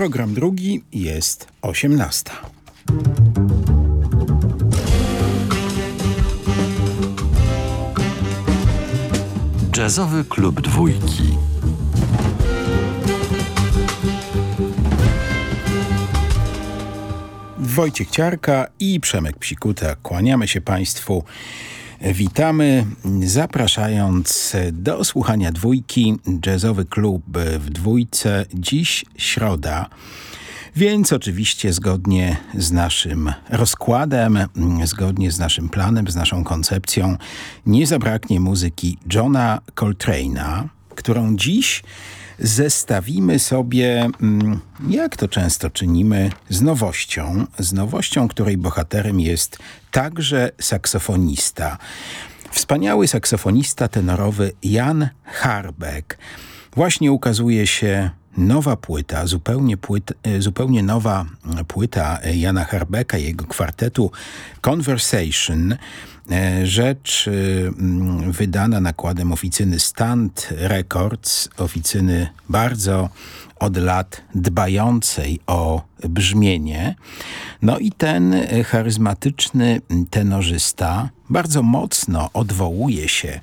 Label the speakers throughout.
Speaker 1: Program drugi jest 18.
Speaker 2: Jazzowy klub dwójki.
Speaker 1: Wojciech Ciarka i Przemek Psikuta. Kłaniamy się Państwu. Witamy, zapraszając do słuchania dwójki. Jazzowy klub w dwójce. Dziś środa. Więc oczywiście zgodnie z naszym rozkładem, zgodnie z naszym planem, z naszą koncepcją, nie zabraknie muzyki Johna Coltrane'a, którą dziś zestawimy sobie, mm, jak to często czynimy, z nowością. Z nowością, której bohaterem jest także saksofonista. Wspaniały saksofonista tenorowy Jan Harbeck. Właśnie ukazuje się nowa płyta, zupełnie, płyt, e, zupełnie nowa płyta Jana Harbecka, jego kwartetu Conversation, rzecz e, wydana nakładem oficyny Stand Records, oficyny bardzo od lat dbającej o brzmienie. No i ten charyzmatyczny tenorzysta bardzo mocno odwołuje się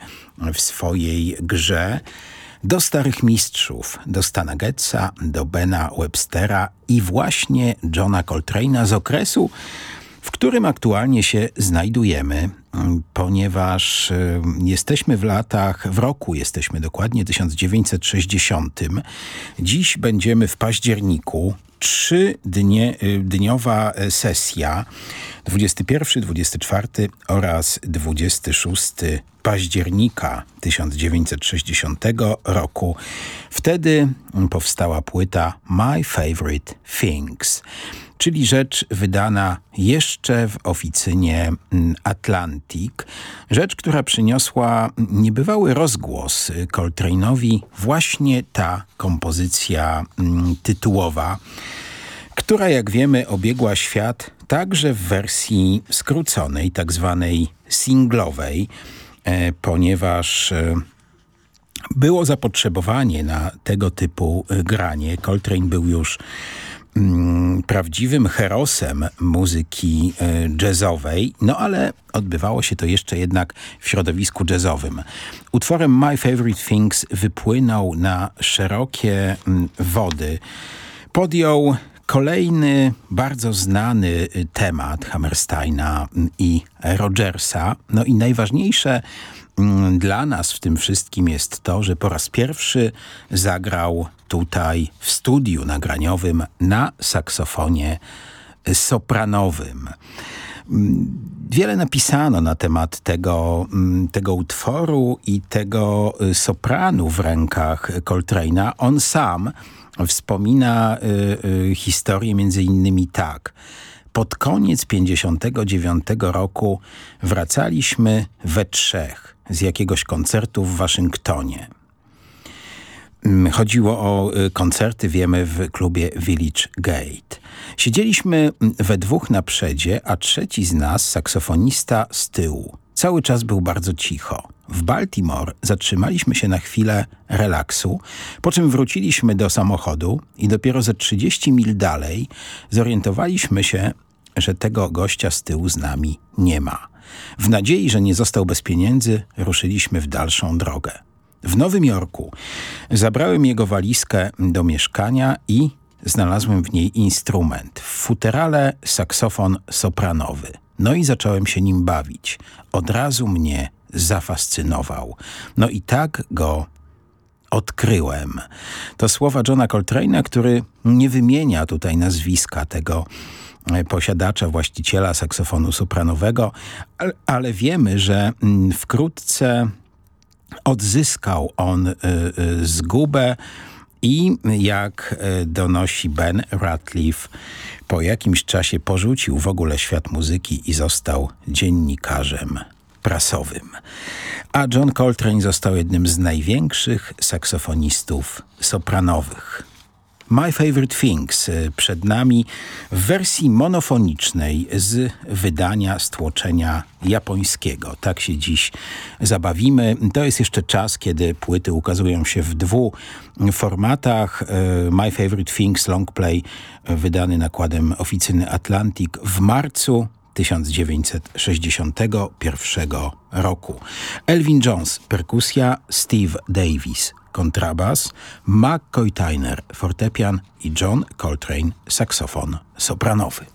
Speaker 1: w swojej grze do starych mistrzów, do Stana Getza, do Bena Webstera i właśnie Johna Coltrane'a z okresu, w którym aktualnie się znajdujemy, ponieważ y, jesteśmy w latach, w roku jesteśmy dokładnie 1960. Dziś będziemy w październiku, trzydniowa y, sesja 21, 24 oraz 26 października 1960 roku. Wtedy powstała płyta My Favorite Things, czyli rzecz wydana jeszcze w oficynie mm, Atlantic. Rzecz, która przyniosła niebywały rozgłos Coltrane'owi właśnie ta kompozycja mm, tytułowa, która jak wiemy obiegła świat także w wersji skróconej, tak zwanej singlowej, E, ponieważ e, było zapotrzebowanie na tego typu e, granie. Coltrane był już mm, prawdziwym herosem muzyki jazzowej, no ale odbywało się to jeszcze jednak w środowisku jazzowym. Utworem My Favorite Things wypłynął na szerokie mm, wody. Podjął Kolejny bardzo znany y, temat Hammersteina mm, i Rogersa, no i najważniejsze dla nas w tym wszystkim jest to, że po raz pierwszy zagrał tutaj w studiu nagraniowym na saksofonie sopranowym. Mm, wiele napisano na temat tego, tego utworu i tego sopranu w rękach Coltrane'a. On sam wspomina y, y, historię między innymi tak. Pod koniec 59 roku wracaliśmy we trzech z jakiegoś koncertu w Waszyngtonie. Mm, chodziło o y, koncerty, wiemy, w klubie Village Gate. Siedzieliśmy mm, we dwóch na przedzie, a trzeci z nas, saksofonista, z tyłu. Cały czas był bardzo cicho. W Baltimore zatrzymaliśmy się na chwilę relaksu, po czym wróciliśmy do samochodu i dopiero ze 30 mil dalej zorientowaliśmy się, że tego gościa z tyłu z nami nie ma. W nadziei, że nie został bez pieniędzy, ruszyliśmy w dalszą drogę. W Nowym Jorku zabrałem jego walizkę do mieszkania i znalazłem w niej instrument. W futerale saksofon sopranowy. No i zacząłem się nim bawić. Od razu mnie zafascynował. No i tak go odkryłem. To słowa Johna Coltrane'a, który nie wymienia tutaj nazwiska tego posiadacza, właściciela saksofonu sopranowego, ale wiemy, że mm, wkrótce odzyskał on e, e, zgubę i jak donosi Ben Ratliff, po jakimś czasie porzucił w ogóle świat muzyki i został dziennikarzem prasowym. A John Coltrane został jednym z największych saksofonistów sopranowych. My Favorite Things y, przed nami w wersji monofonicznej z wydania stłoczenia japońskiego. Tak się dziś zabawimy. To jest jeszcze czas, kiedy płyty ukazują się w dwóch formatach. Y, My Favorite Things Long Play wydany nakładem oficyny Atlantic w marcu 1961 roku. Elvin Jones, perkusja, Steve Davis, kontrabas, McCoy Tyner, fortepian i John Coltrane, saksofon sopranowy.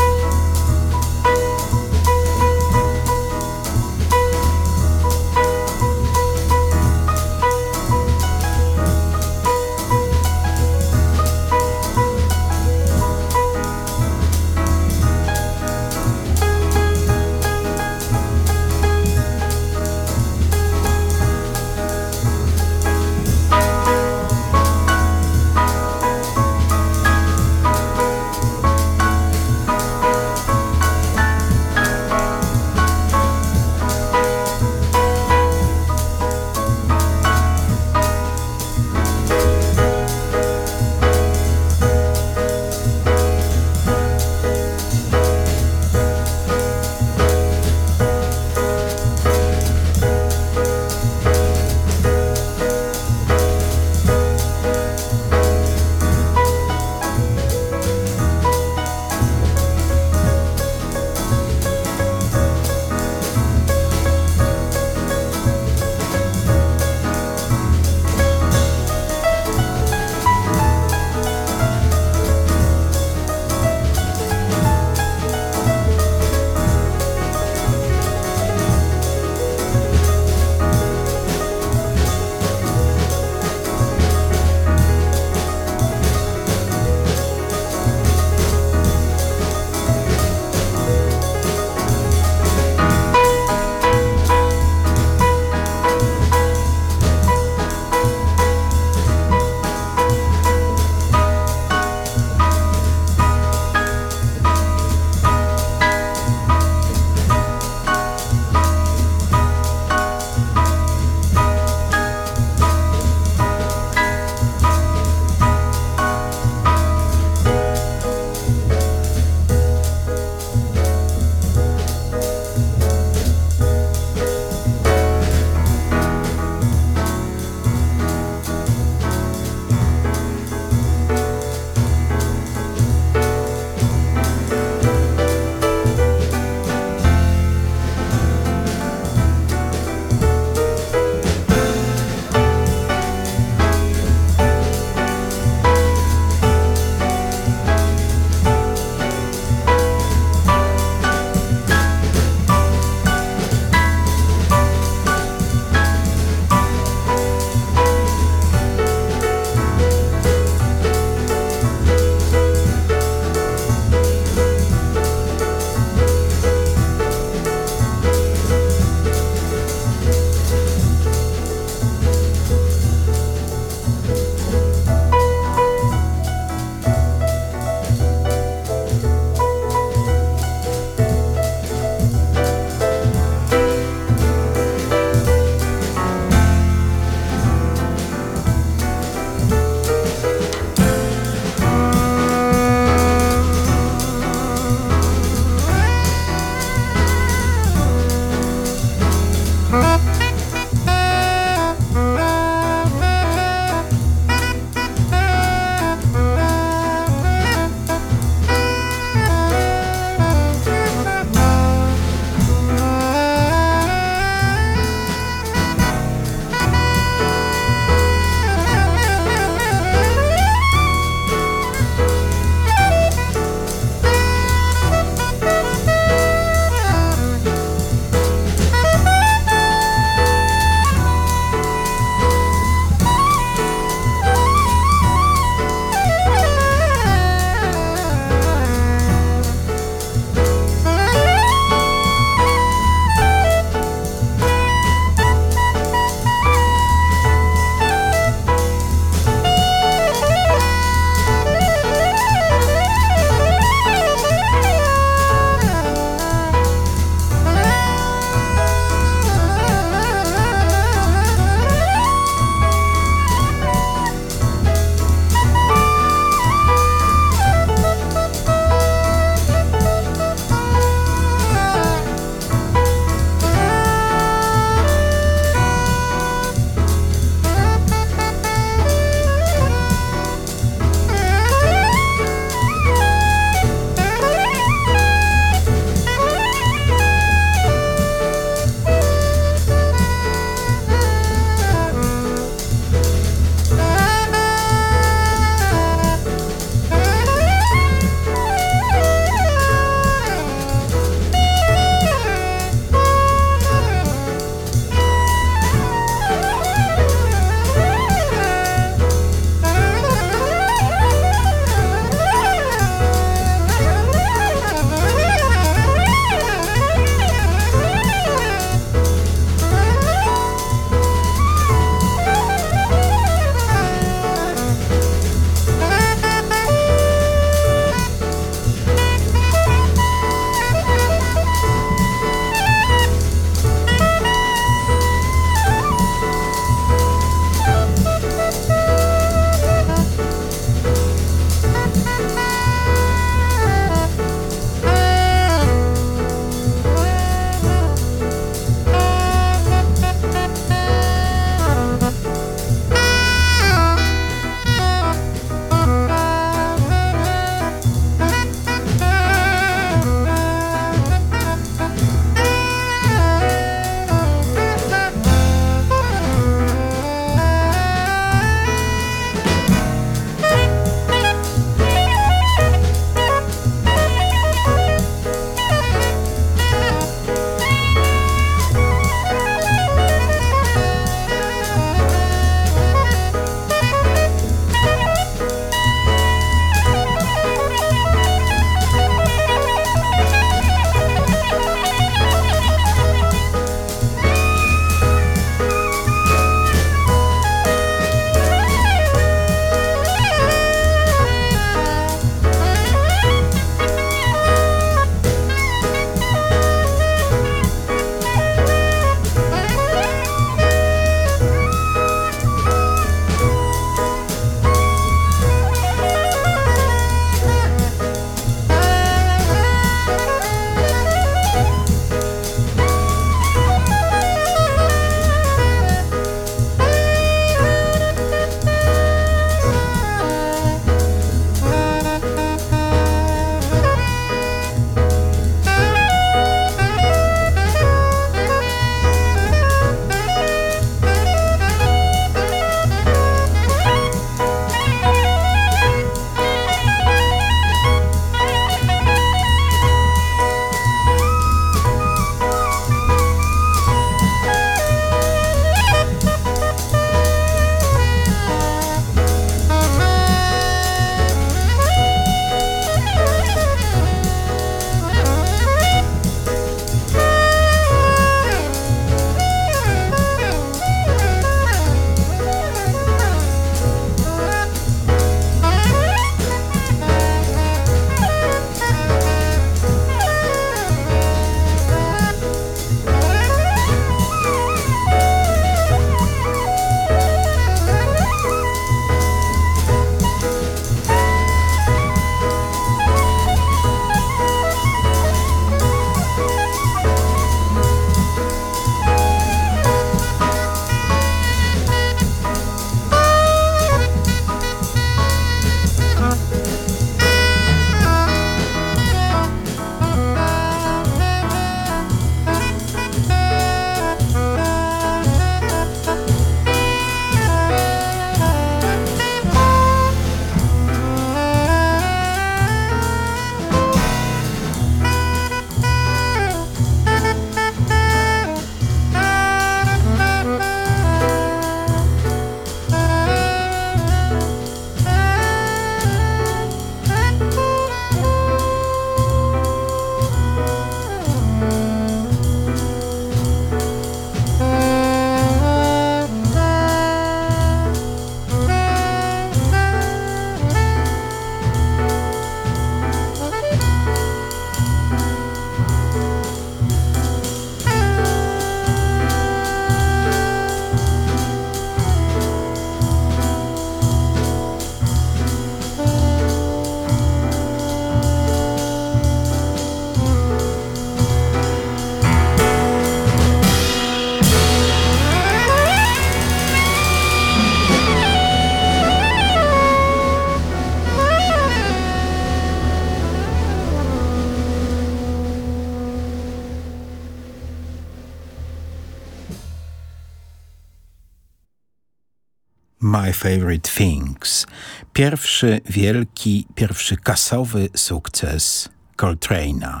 Speaker 1: Favorite Things. Pierwszy wielki, pierwszy kasowy sukces Coltrane'a.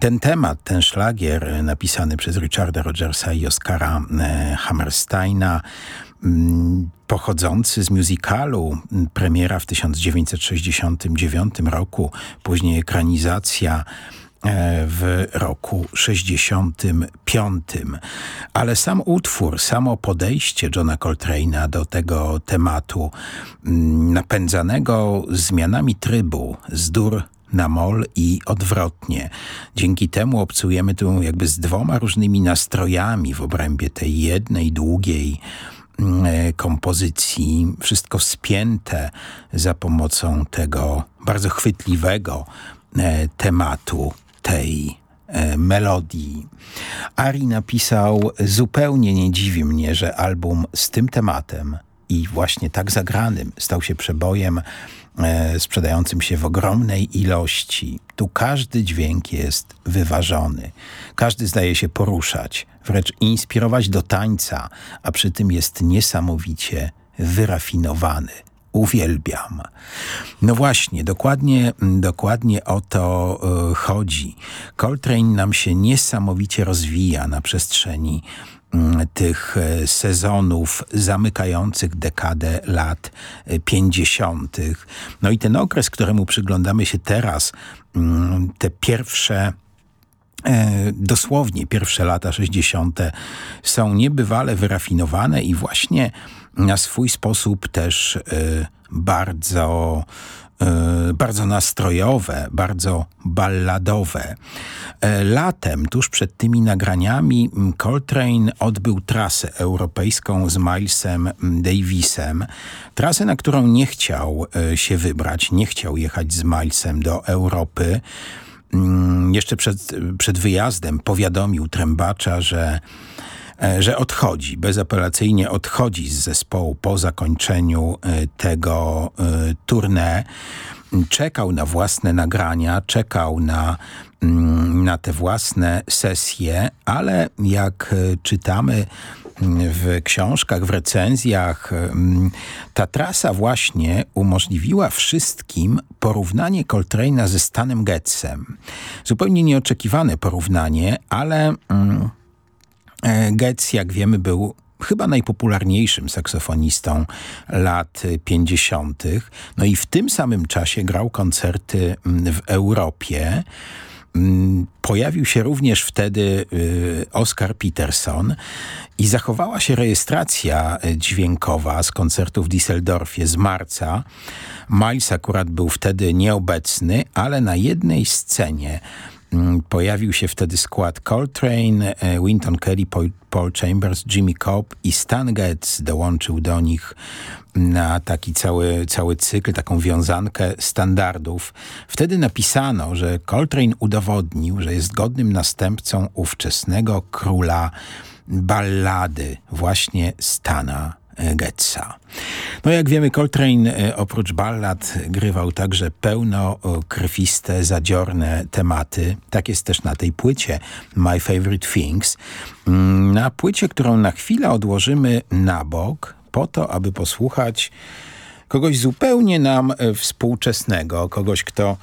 Speaker 1: Ten temat, ten szlagier napisany przez Richarda Rogersa i Oscara e, Hammersteina, mm, pochodzący z musicalu, premiera w 1969 roku, później ekranizacja w roku 65. Ale sam utwór, samo podejście Johna Coltrane'a do tego tematu, mm, napędzanego zmianami trybu z dur na mol i odwrotnie. Dzięki temu obcujemy tu jakby z dwoma różnymi nastrojami w obrębie tej jednej, długiej mm, e, kompozycji. Wszystko spięte za pomocą tego bardzo chwytliwego e, tematu tej e, melodii. Ari napisał, zupełnie nie dziwi mnie, że album z tym tematem i właśnie tak zagranym stał się przebojem e, sprzedającym się w ogromnej ilości. Tu każdy dźwięk jest wyważony. Każdy zdaje się poruszać, wręcz inspirować do tańca, a przy tym jest niesamowicie wyrafinowany uwielbiam. No właśnie, dokładnie, dokładnie o to y, chodzi. Coltrane nam się niesamowicie rozwija na przestrzeni y, tych y, sezonów zamykających dekadę lat 50. No i ten okres, któremu przyglądamy się teraz, te pierwsze dosłownie pierwsze lata 60. są niebywale wyrafinowane i właśnie na swój sposób też y, bardzo y, bardzo nastrojowe, bardzo balladowe. E, latem, tuż przed tymi nagraniami, Coltrane odbył trasę europejską z Milesem Davisem. Trasę, na którą nie chciał e, się wybrać, nie chciał jechać z Milesem do Europy. Mm, jeszcze przed, przed wyjazdem powiadomił trębacza, że że odchodzi, bezapelacyjnie odchodzi z zespołu po zakończeniu e, tego e, tournée. Czekał na własne nagrania, czekał na, mm, na te własne sesje, ale jak czytamy mm, w książkach, w recenzjach, mm, ta trasa właśnie umożliwiła wszystkim porównanie Coltrane'a ze Stanem Getzem. Zupełnie nieoczekiwane porównanie, ale... E, Getz, jak wiemy, był chyba najpopularniejszym saksofonistą lat 50. No i w tym samym czasie grał koncerty mm, w Europie. Mm, pojawił się również wtedy y, Oscar Peterson i zachowała się rejestracja dźwiękowa z koncertu w Düsseldorfie z marca. Miles akurat był wtedy nieobecny, ale na jednej scenie pojawił się wtedy skład Coltrane, e, Winton Kelly, Paul Chambers, Jimmy Cobb i Stan Getz dołączył do nich na taki cały, cały cykl, taką wiązankę standardów. Wtedy napisano, że Coltrane udowodnił, że jest godnym następcą ówczesnego króla ballady, właśnie Stana Getza. No jak wiemy, Coltrane e, oprócz ballad grywał także pełno krwiste, zadziorne tematy. Tak jest też na tej płycie My Favorite Things. Mm, na płycie, którą na chwilę odłożymy na bok, po to, aby posłuchać kogoś zupełnie nam e, współczesnego, kogoś, kto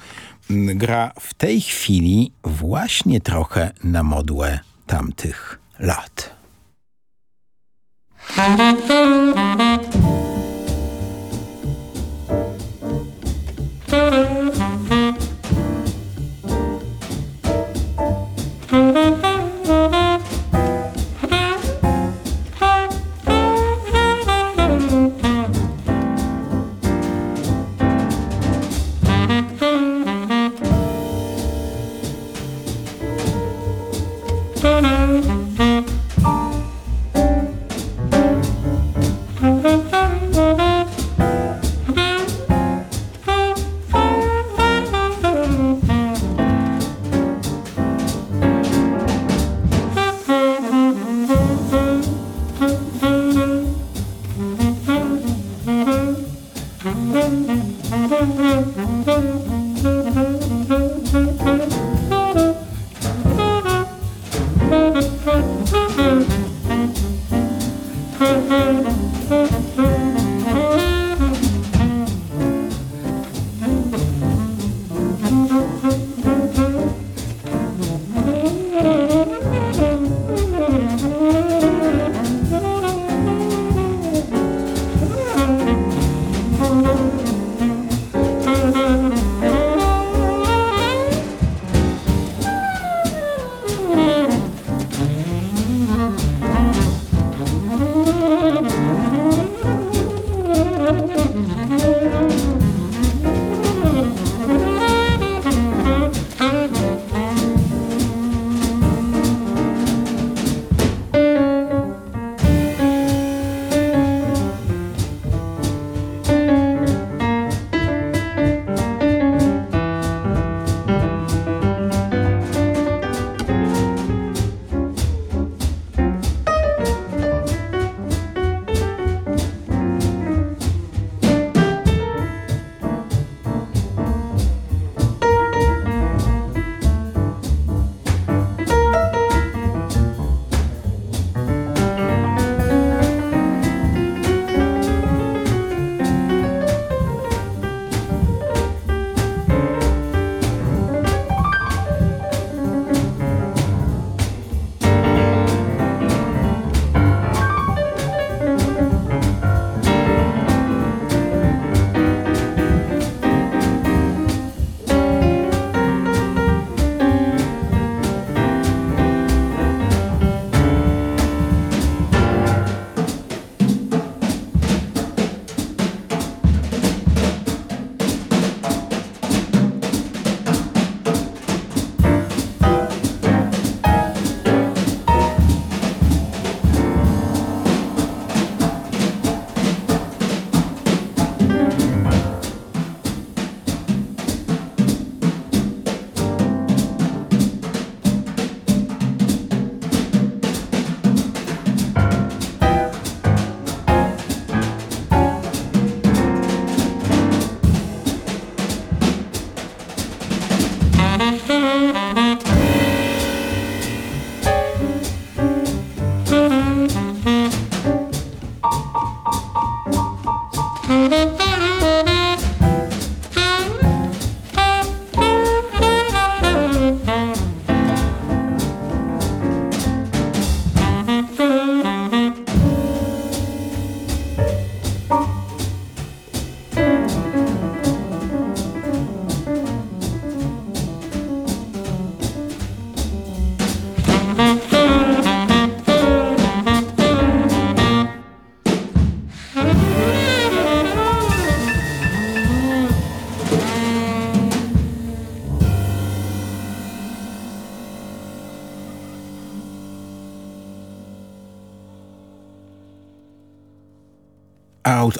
Speaker 1: mm, gra w tej chwili właśnie trochę na modłę tamtych lat. MUZIEK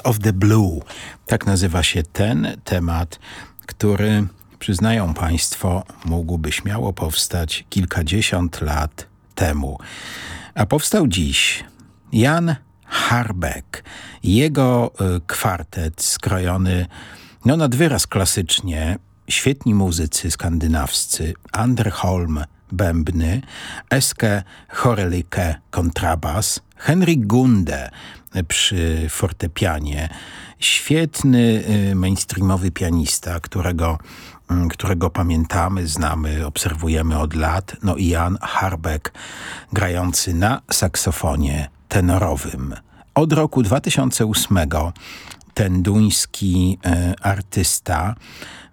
Speaker 1: of the Blue. Tak nazywa się ten temat, który, przyznają Państwo, mógłby śmiało powstać kilkadziesiąt lat temu. A powstał dziś Jan Harbeck. Jego y, kwartet skrojony no, nad wyraz klasycznie, świetni muzycy skandynawscy, Anderholm bębny, Eske Horelike kontrabas, Henrik Gunde przy fortepianie. Świetny y, mainstreamowy pianista, którego, mm, którego pamiętamy, znamy, obserwujemy od lat. No i Jan Harbeck grający na saksofonie tenorowym. Od roku 2008 ten duński y, artysta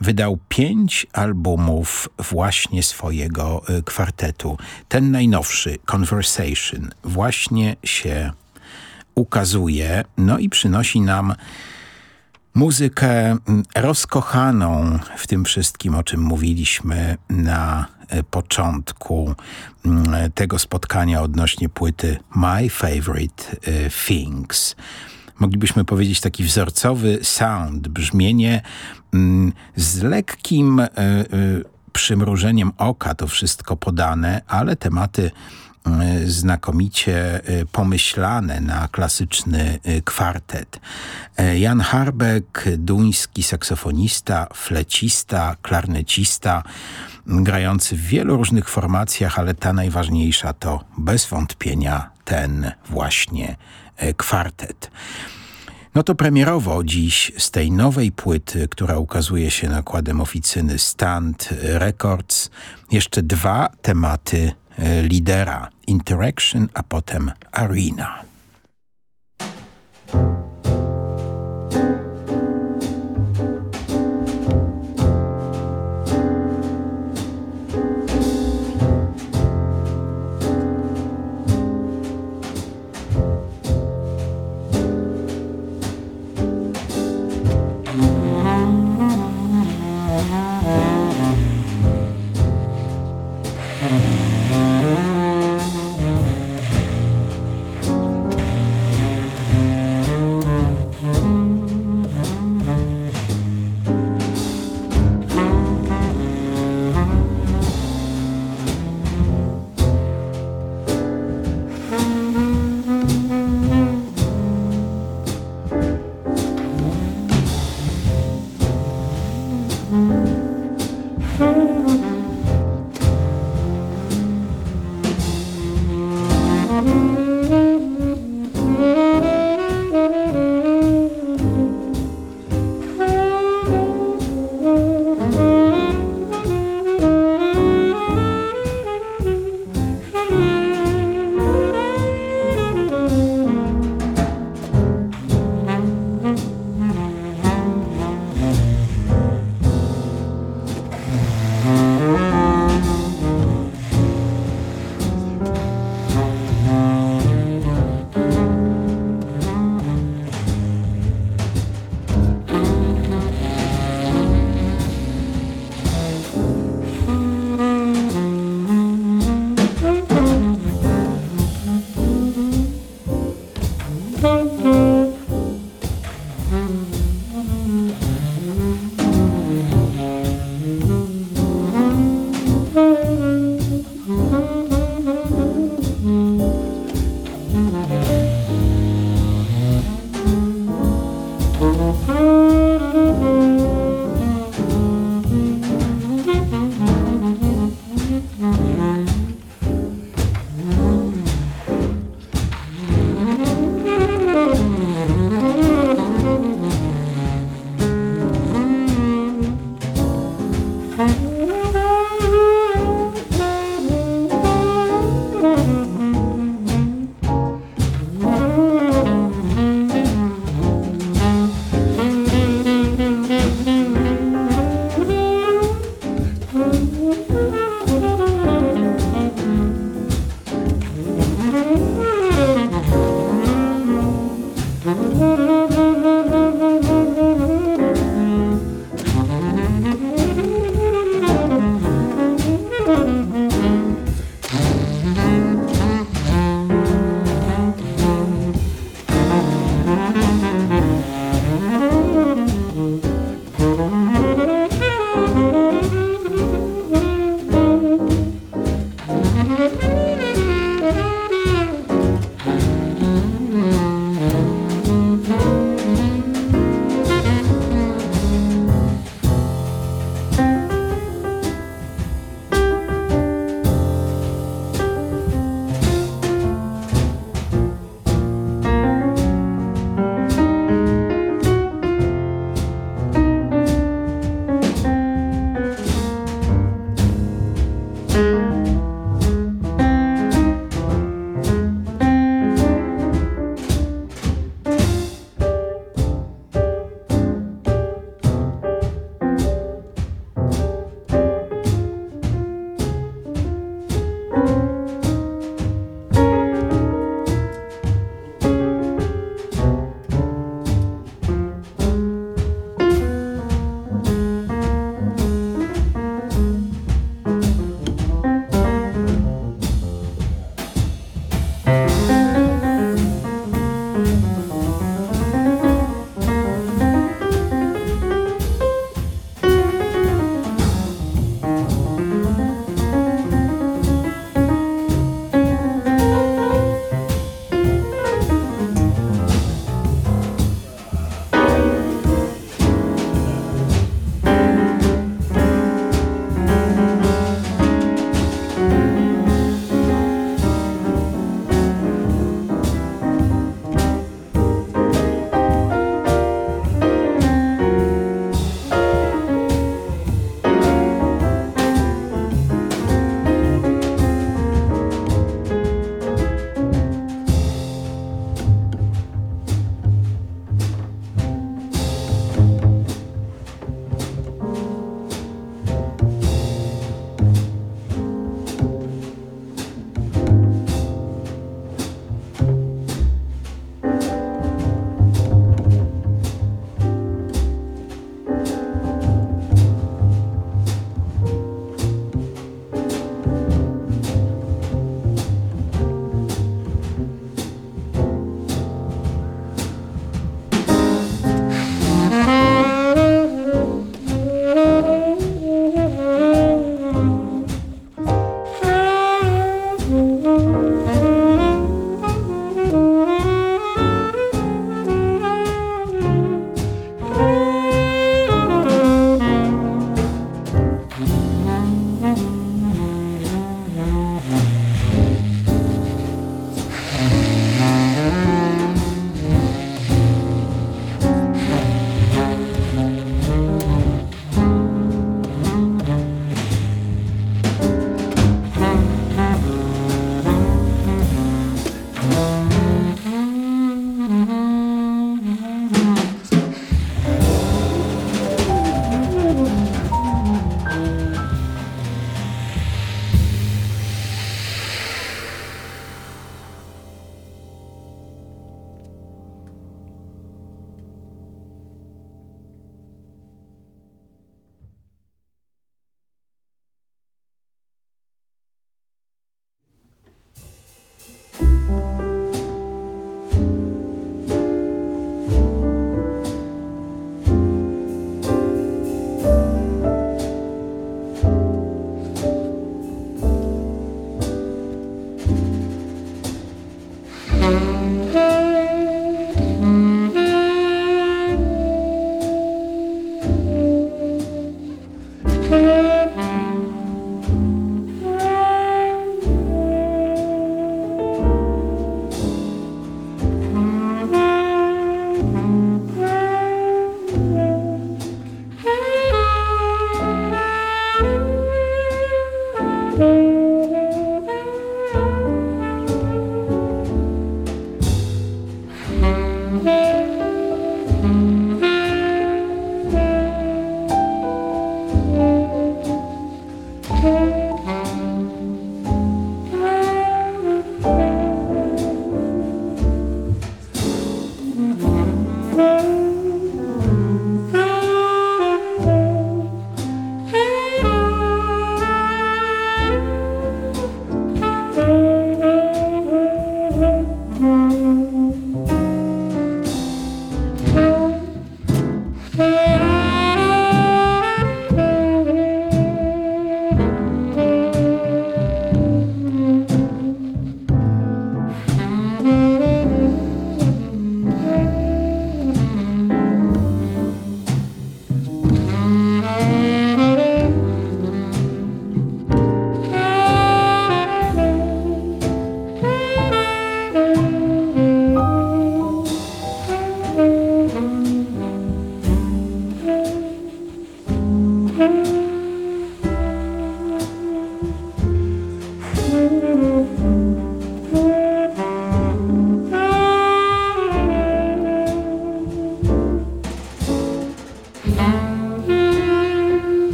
Speaker 1: wydał pięć albumów właśnie swojego y, kwartetu. Ten najnowszy, Conversation, właśnie się ukazuje, no i przynosi nam muzykę mm, rozkochaną w tym wszystkim, o czym mówiliśmy na e, początku mm, tego spotkania odnośnie płyty My Favorite e, Things. Moglibyśmy powiedzieć taki wzorcowy sound, brzmienie mm, z lekkim e, przymrużeniem oka to wszystko podane, ale tematy znakomicie y, pomyślane na klasyczny y, kwartet. E, Jan Harbeck, duński saksofonista, flecista, klarnecista, grający w wielu różnych formacjach, ale ta najważniejsza to bez wątpienia ten właśnie e, kwartet. No to premierowo dziś z tej nowej płyty, która ukazuje się nakładem oficyny Stand Records, jeszcze dwa tematy lidera Interaction, a potem Arena.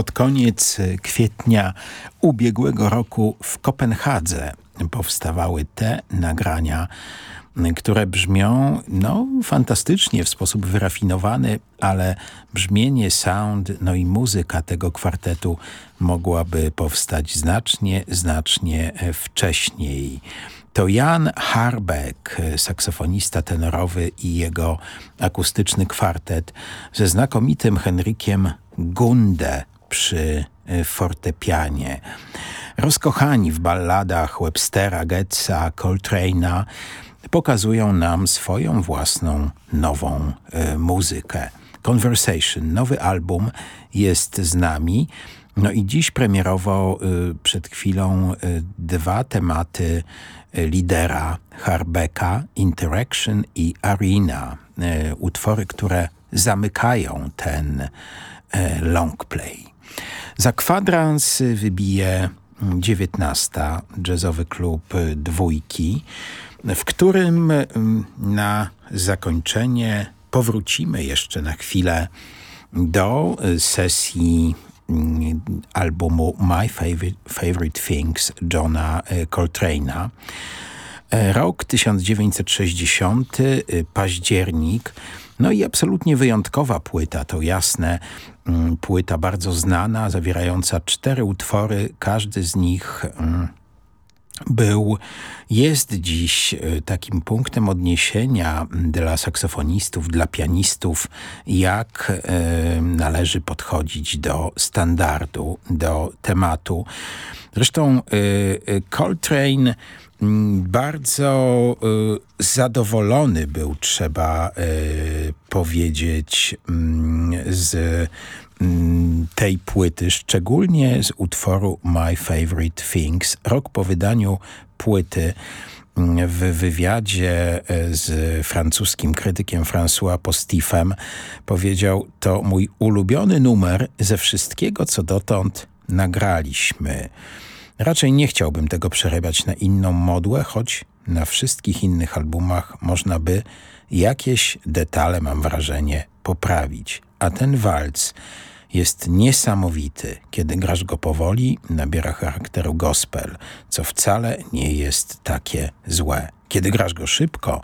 Speaker 1: Pod koniec kwietnia ubiegłego roku w Kopenhadze powstawały te nagrania, które brzmią no, fantastycznie, w sposób wyrafinowany, ale brzmienie, sound, no i muzyka tego kwartetu mogłaby powstać znacznie, znacznie wcześniej. To Jan Harbeck, saksofonista tenorowy i jego akustyczny kwartet ze znakomitym Henrykiem Gunde przy e, fortepianie. Rozkochani w balladach Webstera, Getza, Coltrane'a pokazują nam swoją własną nową y, muzykę. Conversation, nowy album jest z nami. No i dziś premierowo y, przed chwilą y, dwa tematy lidera Harbeka, Interaction i Arena. Utwory, które zamykają ten long play. Za kwadrans wybije 19. Jazzowy klub Dwójki, w którym mm, na zakończenie powrócimy jeszcze na chwilę do sesji mm, albumu My Favorite, Things Johna e, Coltrane'a. E, rok 1960, październik, no i absolutnie wyjątkowa płyta, to jasne. Mm, płyta bardzo znana, zawierająca cztery utwory. Każdy z nich mm, był, jest dziś e, takim punktem odniesienia dla saksofonistów, dla pianistów, jak e, należy podchodzić do standardu, do tematu. Zresztą e, Coltrane Mm, bardzo y, zadowolony był, trzeba y, powiedzieć, mm, z mm, tej płyty, szczególnie z utworu My Favorite Things. Rok po wydaniu płyty w wywiadzie y, z francuskim krytykiem François Postifem powiedział, to mój ulubiony numer ze wszystkiego, co dotąd nagraliśmy. Raczej nie chciałbym tego przerabiać na inną modłę, choć na wszystkich innych albumach można by jakieś detale, mam wrażenie, poprawić. A ten walc jest niesamowity. Kiedy grasz go powoli, nabiera charakteru gospel, co wcale nie jest takie złe. Kiedy grasz go szybko,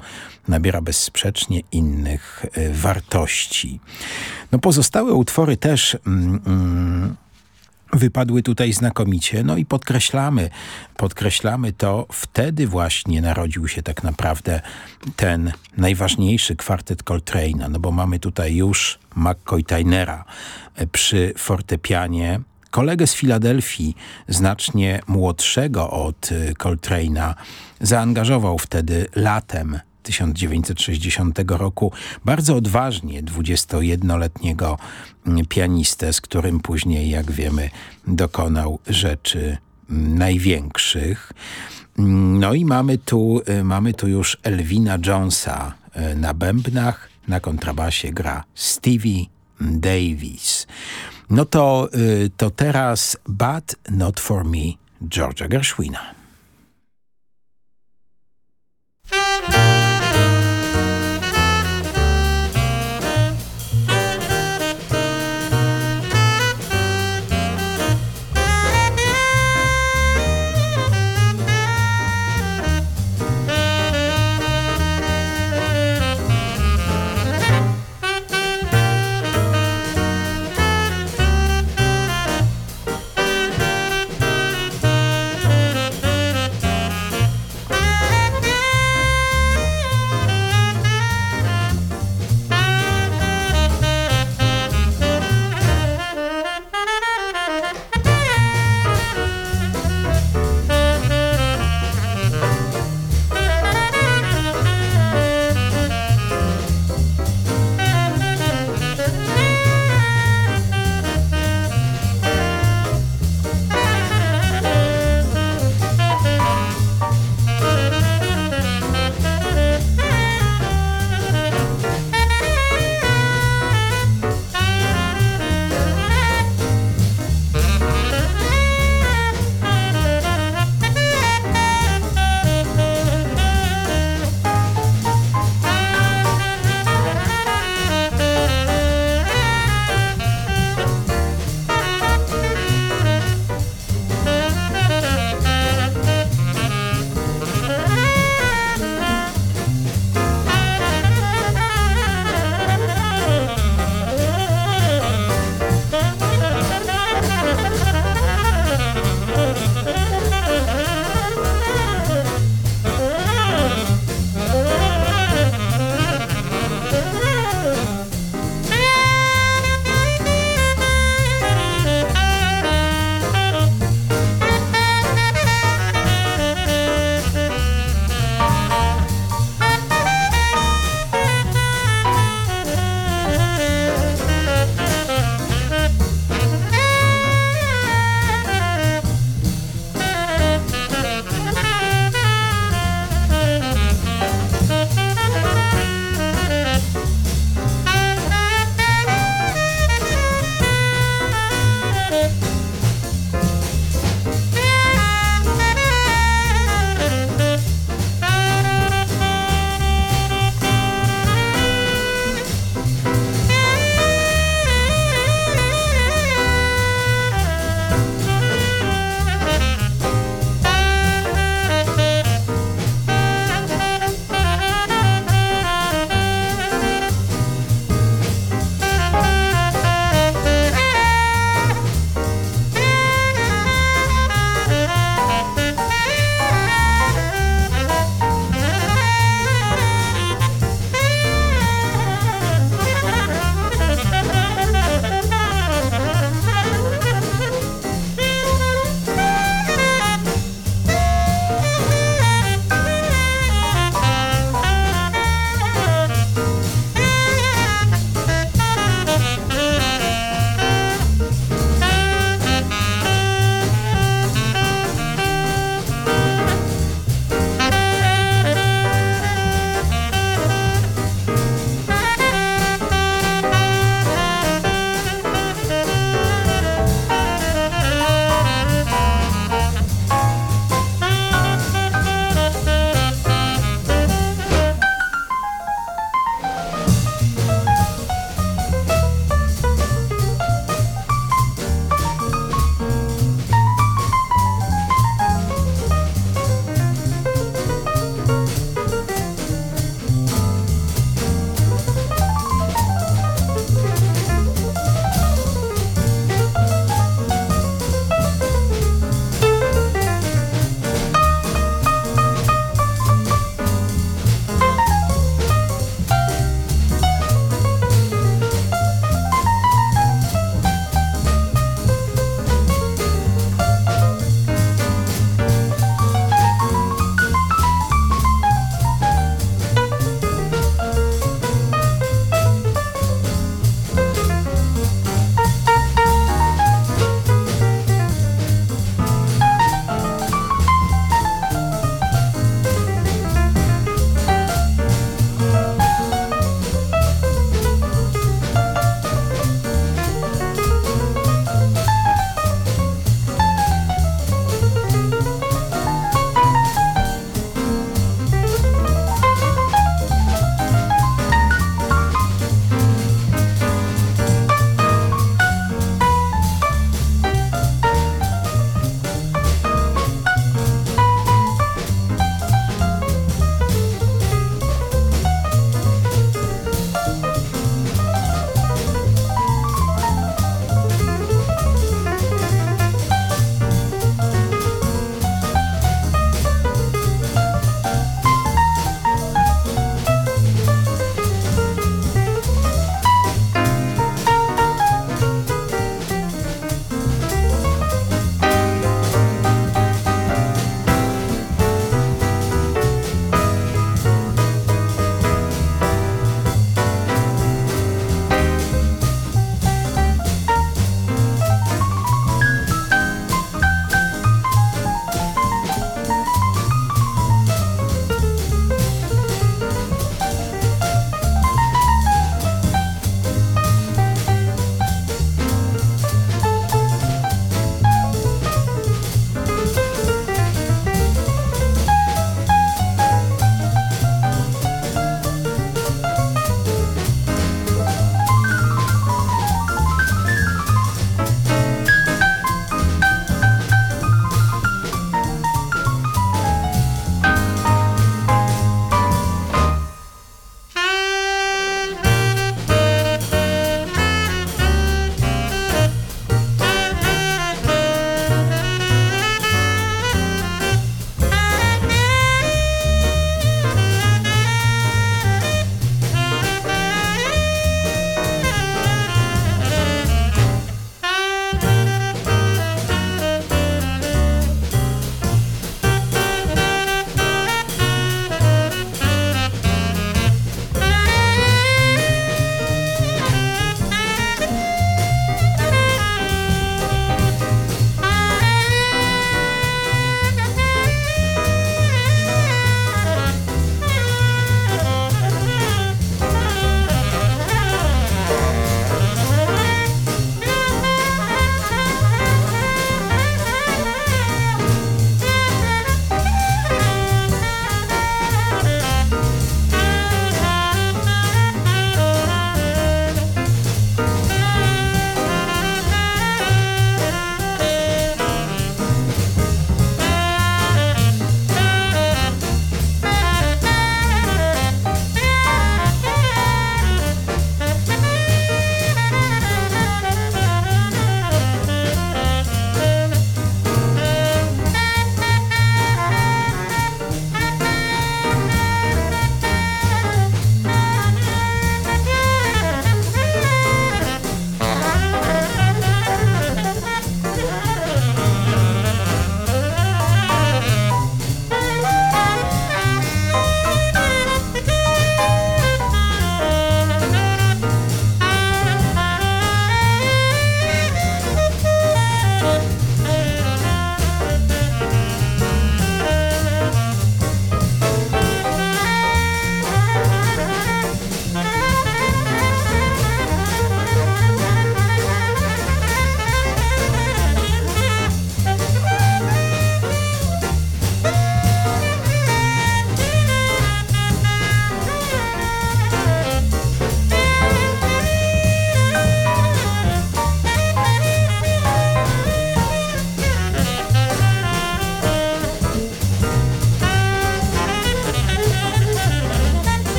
Speaker 1: nabiera bezsprzecznie innych y, wartości. No pozostałe utwory też... Mm, mm, wypadły tutaj znakomicie. No i podkreślamy, podkreślamy to, wtedy właśnie narodził się tak naprawdę ten najważniejszy kwartet Coltrane'a, no bo mamy tutaj już McCoy Tainera e, przy fortepianie, kolegę z Filadelfii, znacznie młodszego od Coltrane'a, zaangażował wtedy latem 1960 roku. Bardzo odważnie 21-letniego pianistę, z którym później, jak wiemy, dokonał rzeczy największych. No i mamy tu, mamy tu już Elwina Jonesa na bębnach, na kontrabasie gra Stevie Davis. No to, to teraz But Not For Me George'a Gershwina.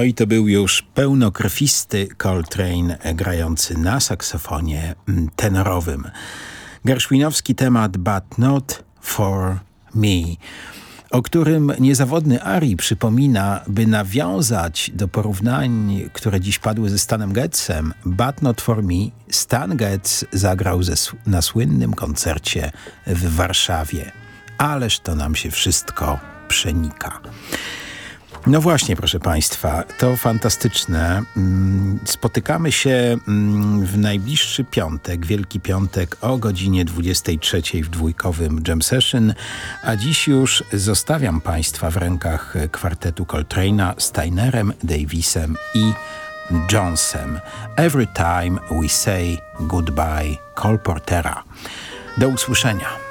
Speaker 1: No i to był już pełnokrwisty Coltrane grający na saksofonie tenorowym. Gershwinowski temat But Not For Me o którym niezawodny Ari przypomina, by nawiązać do porównań, które dziś padły ze Stanem Gettzem, But Not For Me, Stan Getz zagrał ze, na słynnym koncercie w Warszawie. Ależ to nam się wszystko przenika. No właśnie, proszę Państwa, to fantastyczne. Mm, spotykamy się mm, w najbliższy piątek, Wielki Piątek o godzinie 23 w dwójkowym Jam Session, a dziś już zostawiam Państwa w rękach kwartetu Coltrane'a, Steinerem, Davisem i Jonesem. Every time we say goodbye, Cole Portera. Do usłyszenia.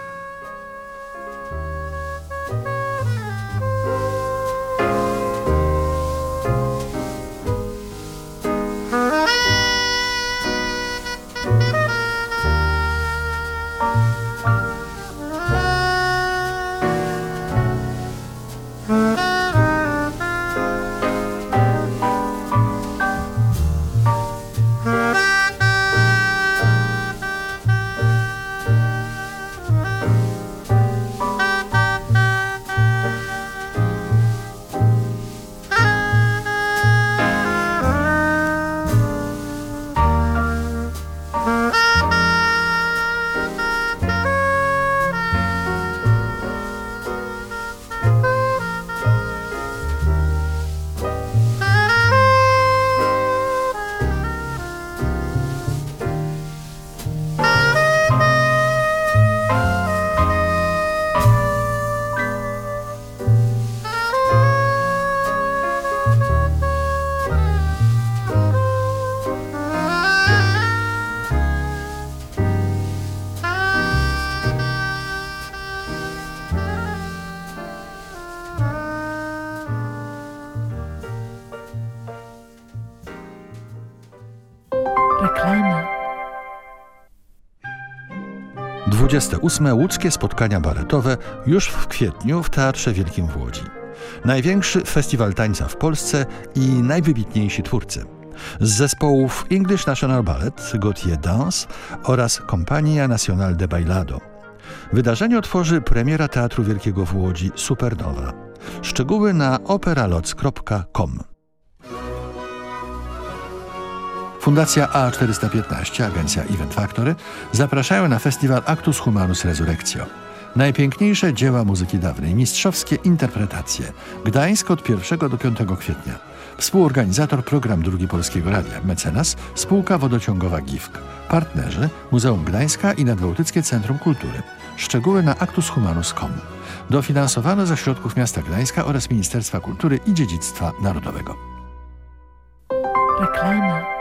Speaker 2: 28. Łódzkie spotkania baletowe już w kwietniu w Teatrze Wielkim w Łodzi. Największy festiwal tańca w Polsce i najwybitniejsi twórcy. Z zespołów English National Ballet, Gautier Dance oraz Compagnia Nacional de Bailado. Wydarzenie otworzy premiera Teatru Wielkiego w Łodzi Supernowa. Szczegóły na operaloc.com. Fundacja A415, agencja Event Factory zapraszają na festiwal Actus Humanus Resurrectio. Najpiękniejsze dzieła muzyki dawnej, mistrzowskie interpretacje. Gdańsk od 1 do 5 kwietnia. Współorganizator program Drugi Polskiego Radia, mecenas, spółka wodociągowa GIFK. Partnerzy Muzeum Gdańska i Nadbałtyckie Centrum Kultury. Szczegóły na actushumanus.com. Dofinansowano ze środków miasta Gdańska oraz Ministerstwa Kultury i Dziedzictwa Narodowego. Reklama.